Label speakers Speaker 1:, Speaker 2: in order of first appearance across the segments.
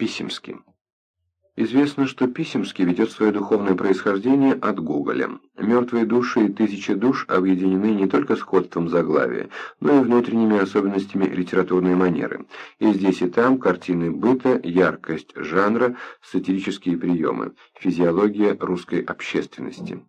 Speaker 1: Писемский. Известно, что Писемский ведет свое духовное происхождение от Гоголя. Мертвые души и тысячи душ объединены не только сходством заглавия, но и внутренними особенностями литературной манеры. И здесь и там картины быта, яркость жанра, сатирические приемы, физиология русской общественности.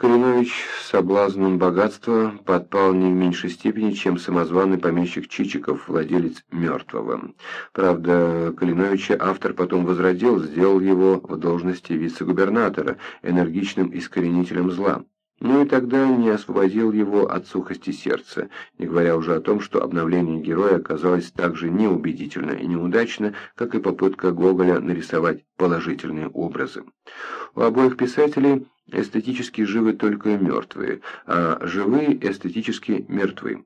Speaker 1: Калинович соблазном богатства подпал не в меньшей степени, чем самозваный помещик Чичиков, владелец мертвого. Правда, Калиновича автор потом возродил, сделал его в должности вице-губернатора, энергичным искоренителем зла. Но и тогда не освободил его от сухости сердца, не говоря уже о том, что обновление героя оказалось так же неубедительно и неудачно, как и попытка Гоголя нарисовать положительные образы. У обоих писателей Эстетически живы только мертвые, а живые эстетически мертвы.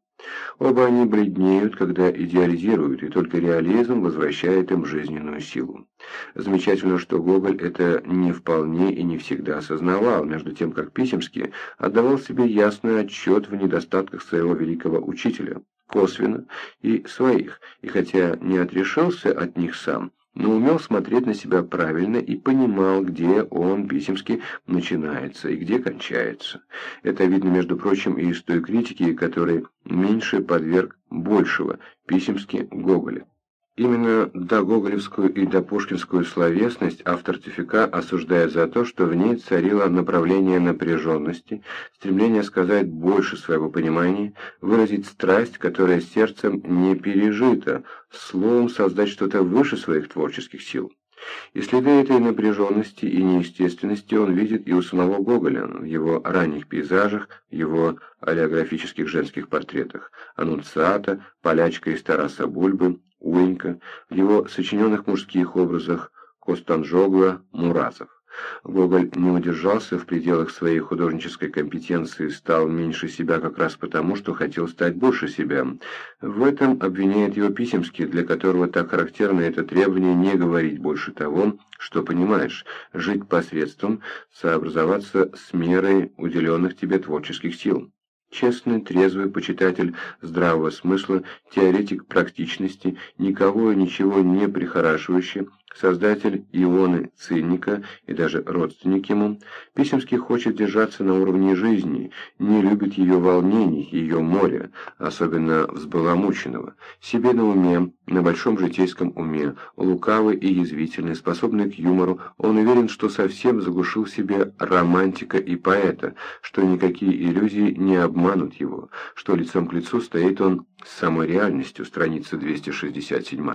Speaker 1: Оба они бледнеют, когда идеализируют, и только реализм возвращает им жизненную силу. Замечательно, что Гоголь это не вполне и не всегда осознавал, между тем как Писемский отдавал себе ясный отчет в недостатках своего великого учителя, косвенно и своих, и хотя не отрешился от них сам, но умел смотреть на себя правильно и понимал, где он, Писемский, начинается и где кончается. Это видно, между прочим, и из той критики, которой меньше подверг большего Писемский Гоголя. Именно догоголевскую и допушкинскую словесность автор Тюфика осуждает за то, что в ней царило направление напряженности, стремление сказать больше своего понимания, выразить страсть, которая сердцем не пережита, словом создать что-то выше своих творческих сил. И следы этой напряженности и неестественности он видит и у самого Гоголя, в его ранних пейзажах, его олеографических женских портретах, Аннунциата, Полячка из Тараса Бульбы, Уенька, в его сочиненных мужских образах Костанжогла, Муразов. Гоголь не удержался в пределах своей художнической компетенции, стал меньше себя как раз потому, что хотел стать больше себя. В этом обвиняет его Писемский, для которого так характерно это требование не говорить больше того, что понимаешь, жить посредством, сообразоваться с мерой уделенных тебе творческих сил. Честный, трезвый почитатель здравого смысла, теоретик практичности, никого и ничего не прихорашивающий, создатель Ионы Цинника и даже родственник ему, Писемский хочет держаться на уровне жизни, не любит ее волнений, ее моря, особенно взбаламученного, себе на уме, на большом житейском уме, лукавый и язвительный, способный к юмору, он уверен, что совсем заглушил себе романтика и поэта, что никакие иллюзии не обманут его, что лицом к лицу стоит он с самой реальностью, страница 267.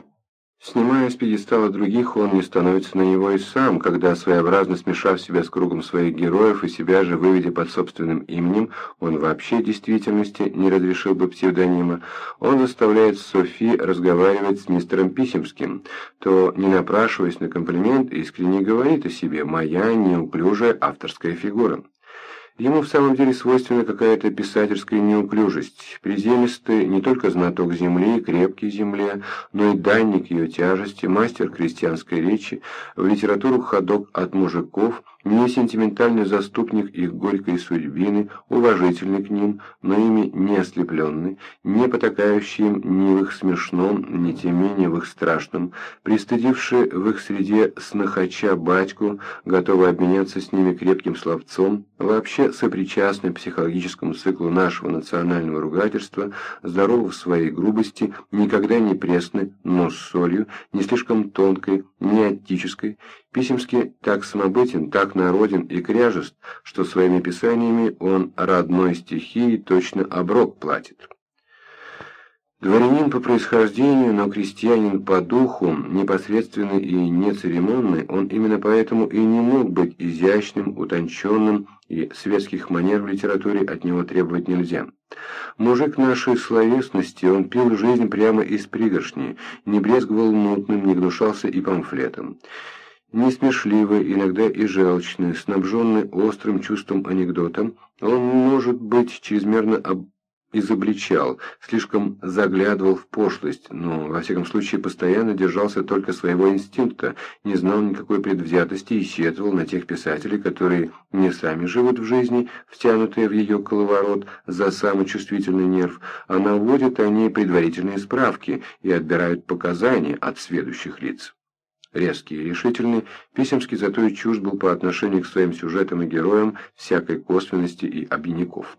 Speaker 1: Снимая с пьедестала других, он не становится на него и сам, когда, своеобразно смешав себя с кругом своих героев и себя же выведя под собственным именем, он вообще действительности не разрешил бы псевдонима, он заставляет Софи разговаривать с мистером Писемским, то, не напрашиваясь на комплимент, искренне говорит о себе «моя неуклюжая авторская фигура». Ему в самом деле свойственна какая-то писательская неуклюжесть, приземистый не только знаток земли, крепкий земле, но и данник ее тяжести, мастер крестьянской речи, в литературу ходок от мужиков, не сентиментальный заступник их горькой судьбины, уважительный к ним, но ими не ослепленный, не потакающий им ни в их смешном, ни тем менее в их страшном, пристыдивший в их среде снохача батьку, готовый обменяться с ними крепким словцом, вообще сопричастный психологическому циклу нашего национального ругательства, здоровый в своей грубости, никогда не пресный, но с солью, не слишком тонкой, не оттической, Писемский так самобытен, так народен и кряжест, что своими писаниями он родной стихии точно оброк платит. Дворянин по происхождению, но крестьянин по духу, непосредственный и нецеремонный, он именно поэтому и не мог быть изящным, утонченным, и светских манер в литературе от него требовать нельзя. Мужик нашей словесности, он пил жизнь прямо из пригоршни, не брезговал мутным, не гнушался и памфлетом несмешливый, иногда и желчный, снабженный острым чувством анекдота, он может быть чрезмерно об изобличал, слишком заглядывал в пошлость, но, во всяком случае, постоянно держался только своего инстинкта, не знал никакой предвзятости и сетовал на тех писателей, которые не сами живут в жизни, втянутые в ее коловорот за самый чувствительный нерв, а наводят они предварительные справки и отбирают показания от сведущих лиц. Резкий и решительный, Писемский зато и чужд был по отношению к своим сюжетам и героям всякой косвенности и обиняков.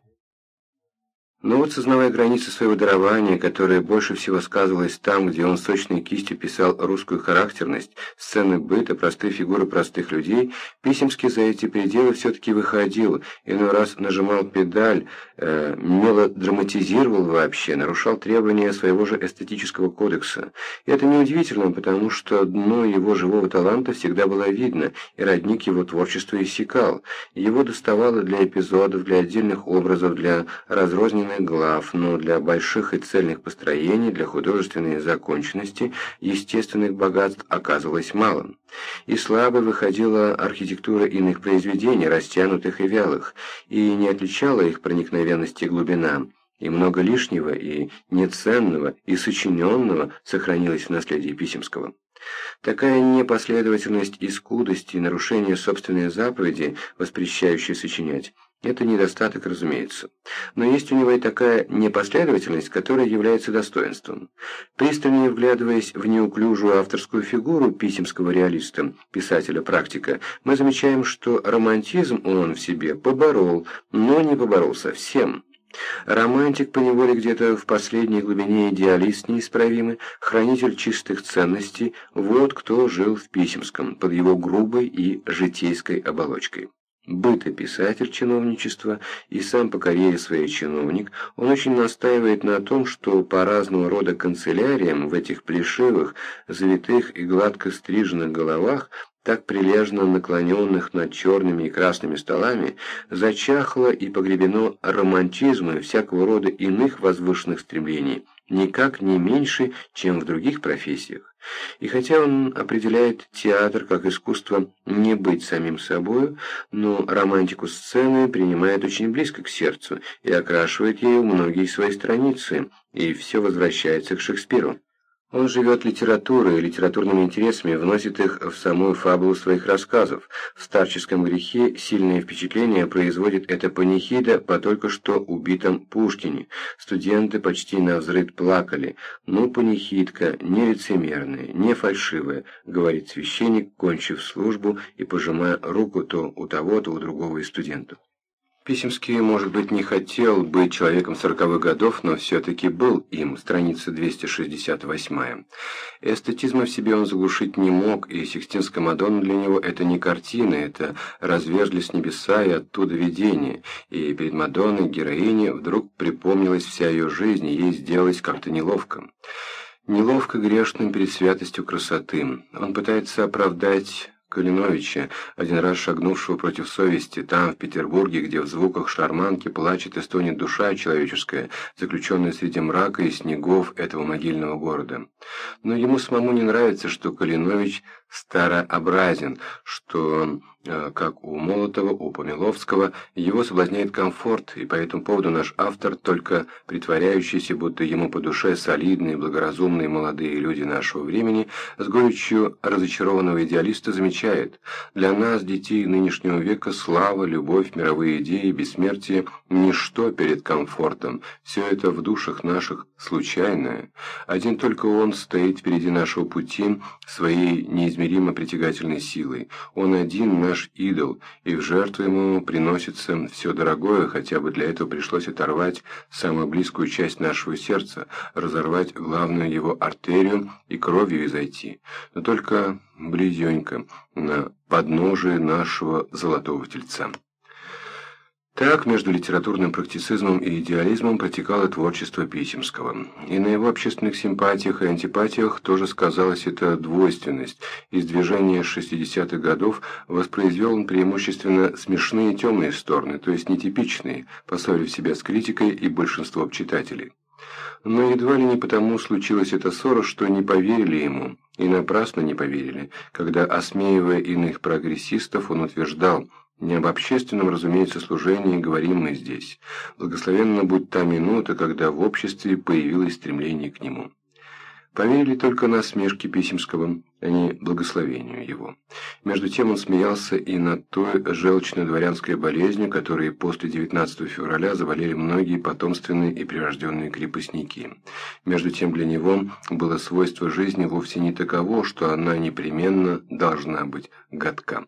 Speaker 1: Но вот сознавая границы своего дарования, которое больше всего сказывалось там, где он сочной кистью писал русскую характерность, сцены быта, простые фигуры простых людей, Писемский за эти пределы все-таки выходил, иной раз нажимал педаль, э, мелодраматизировал вообще, нарушал требования своего же эстетического кодекса. И это неудивительно, потому что дно его живого таланта всегда было видно, и родник его творчества иссякал. Его доставало для эпизодов, для отдельных образов, для разрозненных отдельных глав, но для больших и цельных построений, для художественной законченности, естественных богатств оказывалось мало. И слабо выходила архитектура иных произведений, растянутых и вялых, и не отличала их проникновенности и глубина и много лишнего и неценного и сочиненного сохранилось в наследии Писемского. Такая непоследовательность и скудость и нарушение собственной заповеди, воспрещающей сочинять, это недостаток, разумеется. Но есть у него и такая непоследовательность, которая является достоинством. Пристальнее вглядываясь в неуклюжую авторскую фигуру писемского реалиста, писателя-практика, мы замечаем, что романтизм он в себе поборол, но не поборол совсем. Романтик поневоле где-то в последней глубине идеалист неисправимый, хранитель чистых ценностей, вот кто жил в Писемском, под его грубой и житейской оболочкой бытописатель чиновничества и сам по карьере своей чиновник, он очень настаивает на том, что по разного рода канцеляриям в этих плешивых, завитых и гладко стриженных головах так прилежно наклоненных над черными и красными столами, зачахло и погребено романтизма и всякого рода иных возвышенных стремлений, никак не меньше, чем в других профессиях. И хотя он определяет театр как искусство не быть самим собою, но романтику сцены принимает очень близко к сердцу и окрашивает ею многие свои страницы, и все возвращается к Шекспиру. Он живет литературой литературными интересами, вносит их в самую фабулу своих рассказов. В «Старческом грехе» сильное впечатление производит эта панихида по только что убитом Пушкине. Студенты почти навзрыд плакали. «Ну, панихидка, не лицемерная, не фальшивая», — говорит священник, кончив службу и пожимая руку то у того, то у другого из студентов. Писемский, может быть, не хотел быть человеком сороковых годов, но все-таки был им, страница 268. Эстетизма в себе он заглушить не мог, и Сикстинская Мадонна для него это не картина, это разверзлись небеса и оттуда видение, и перед Мадонной, героине, вдруг припомнилась вся ее жизнь, и ей сделалось как-то неловко. Неловко грешным перед святостью красоты. Он пытается оправдать Калиновича, один раз шагнувшего против совести, там, в Петербурге, где в звуках шарманки плачет и стонет душа человеческая, заключенная среди мрака и снегов этого могильного города. Но ему самому не нравится, что Калинович старообразен, что Э, как у Молотова, у Помиловского, его соблазняет комфорт, и по этому поводу наш автор, только притворяющийся, будто ему по душе солидные, благоразумные молодые люди нашего времени, с горечью разочарованного идеалиста замечает, для нас, детей нынешнего века, слава, любовь, мировые идеи, бессмертие – ничто перед комфортом, все это в душах наших случайное. Один только он стоит впереди нашего пути своей неизмеримо притягательной силой, он один – наш идол, и в жертву ему приносится все дорогое, хотя бы для этого пришлось оторвать самую близкую часть нашего сердца, разорвать главную его артерию и кровью изойти, но только близенько, на подножие нашего золотого тельца. Так, между литературным практицизмом и идеализмом протекало творчество Писемского. И на его общественных симпатиях и антипатиях тоже сказалась эта двойственность. Из движения 60-х годов воспроизвел он преимущественно смешные темные стороны, то есть нетипичные, поссорив себя с критикой и большинством читателей. Но едва ли не потому случилась эта ссора, что не поверили ему, и напрасно не поверили, когда, осмеивая иных прогрессистов, он утверждал – Не об общественном, разумеется, служении говорим мы здесь. Благословенна будь та минута, когда в обществе появилось стремление к нему. Поверили только насмешки Писемского, а не благословению его. Между тем он смеялся и над той желчно-дворянской болезнью, которой после 19 февраля заболели многие потомственные и прирожденные крепостники. Между тем для него было свойство жизни вовсе не таково, что она непременно должна быть гадка.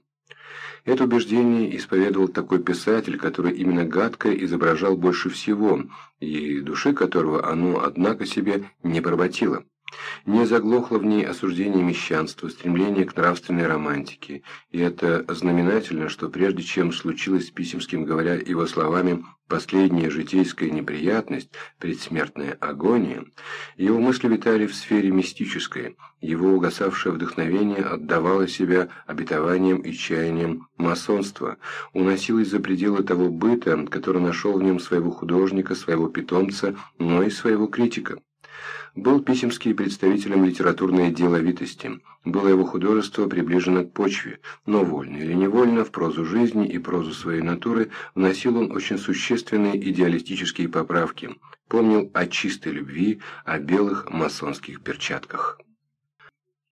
Speaker 1: Это убеждение исповедовал такой писатель, который именно гадко изображал больше всего, и души которого оно, однако, себе не поработило. Не заглохло в ней осуждение мещанства, стремление к нравственной романтике, и это знаменательно, что прежде чем случилось с Писемским, говоря его словами «последняя житейская неприятность, предсмертная агония», его мысли витали в сфере мистической, его угасавшее вдохновение отдавало себя обетованиям и чаяниям масонства, уносилось за пределы того быта, который нашел в нем своего художника, своего питомца, но и своего критика был Писемский представителем литературной деловитости. Было его художество приближено к почве, но вольно или невольно в прозу жизни и прозу своей натуры вносил он очень существенные идеалистические поправки. Помнил о чистой любви, о белых масонских перчатках.